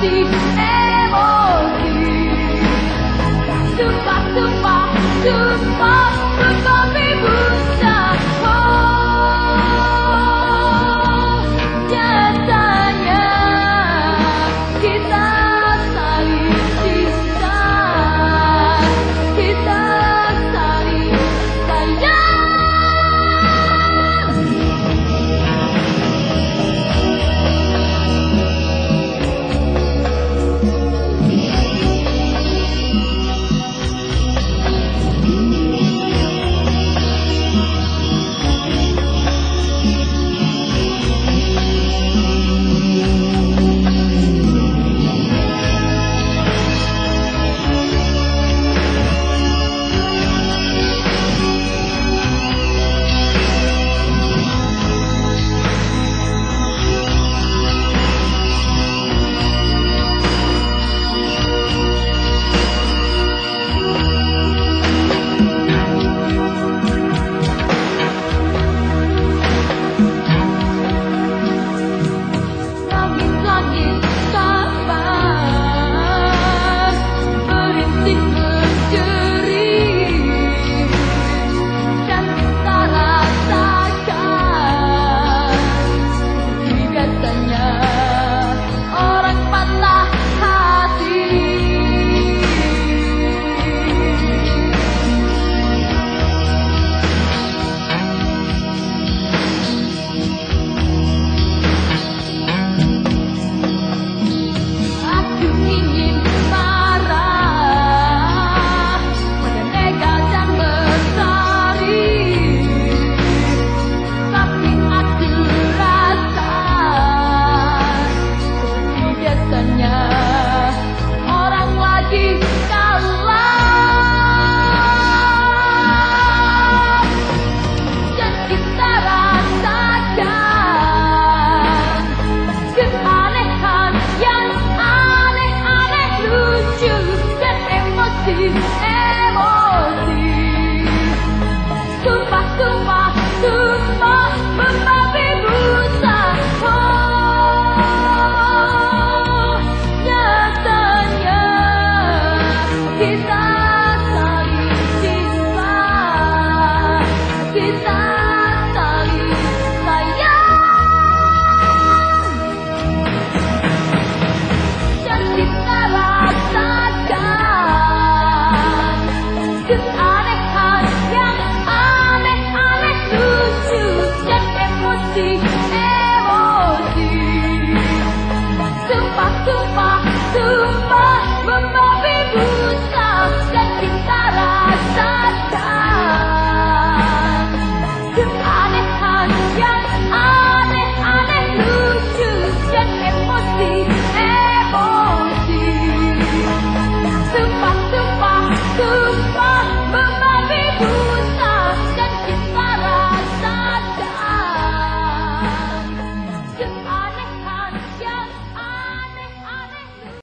see.